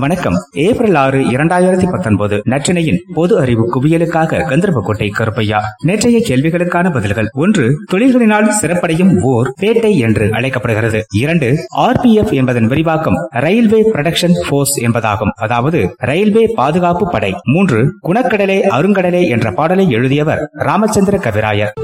வணக்கம். ஏப்ரல் ஆறு இரண்டாயிரத்தி பத்தொன்பது. நற்றினையின் பொது அறிவு குவியலுக்காக கந்தர்போட்டை கருப்பையா. நேற்றைய கேள்விகளுக்கான பதில்கள். ஒன்று தொழில்களினால் சிறப்படையும் ஓர் பேட்டை என்று அழைக்கப்படுகிறது. இரண்டு ஆர்பிஎஃப் என்பதன் விரிவாக்கம் ரயில்வே ப்ரொடக்ஷன் போர்ஸ் என்பதாகும். அதாவது ரயில்வே பாதுகாப்பு படை. மூன்று குணக்கடலே அருங்கடலே என்ற பாடலை எழுதியவர் ராமச்சந்திர கவிராயர்.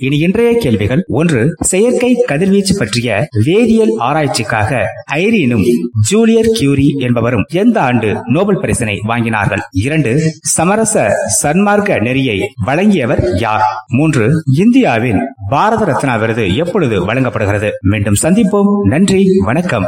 இனி இன்றைய கேள்விகள். ஒன்று செயற்கை கதிர்வீச்சு பற்றிய வேதியியல் ஆராய்ச்சிக்காக ஐரீனும் ஜூலியர் கியூரி என்பவரும் எந்த ஆண்டு நோபல் பரிசினை வாங்கினார்கள்? இரண்டு சமரச சன்மார்க்க நெறியை வழங்கியவர் யார்? மூன்று இந்தியாவின் பாரத ரத்னா விருது எப்பொழுது வழங்கப்படுகிறது? மீண்டும் சந்திப்போம். நன்றி வணக்கம்.